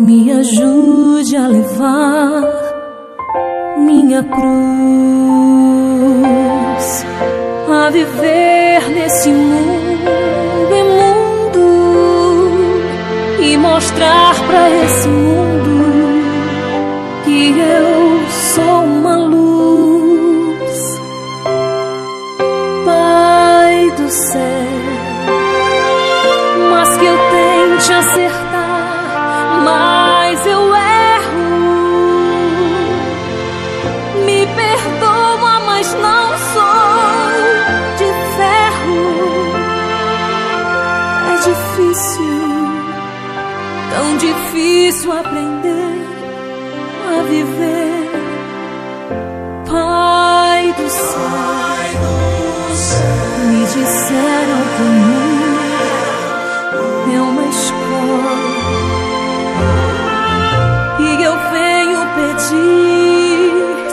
me ajude a levar minha cruz a viver nesse mundo imundo e mostrar para esse mundo que eu sou uma luz, Pai do céu difícil aprender a viver. Pai do céu, me disseram que o mundo é uma escola e eu venho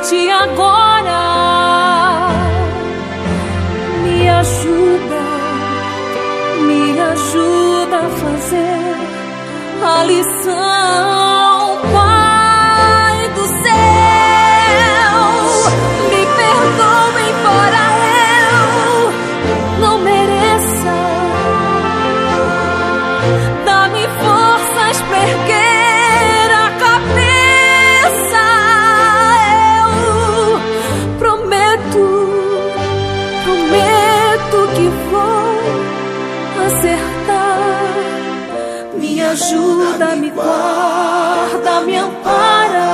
pedir-te agora. Me ajuda, me ajuda a fazer a lição. Ajuda, me guarda, me ampara,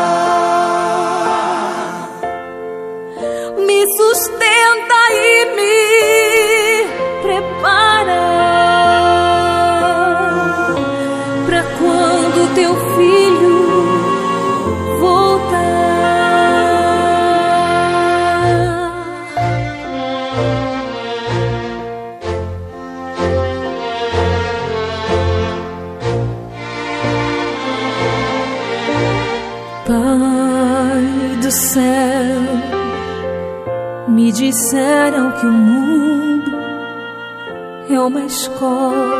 Pai do céu, me disseram que o mundo é uma escola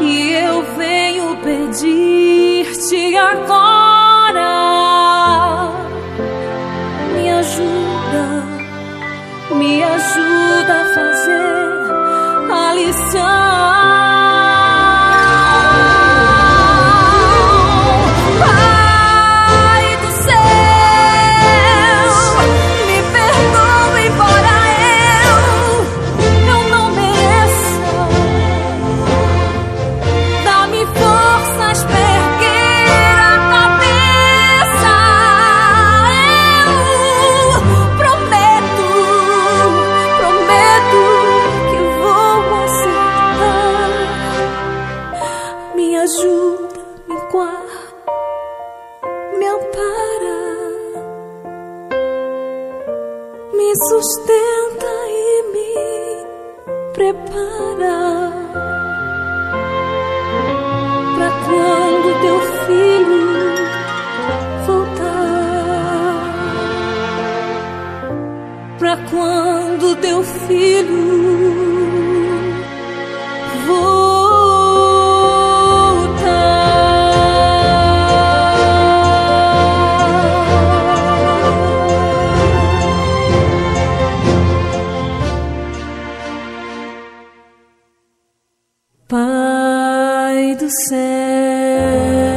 e eu venho pedir-te agora. Ampara, me sustenta e me prepara para quando teu filho voltar, para quando teu filho do céu.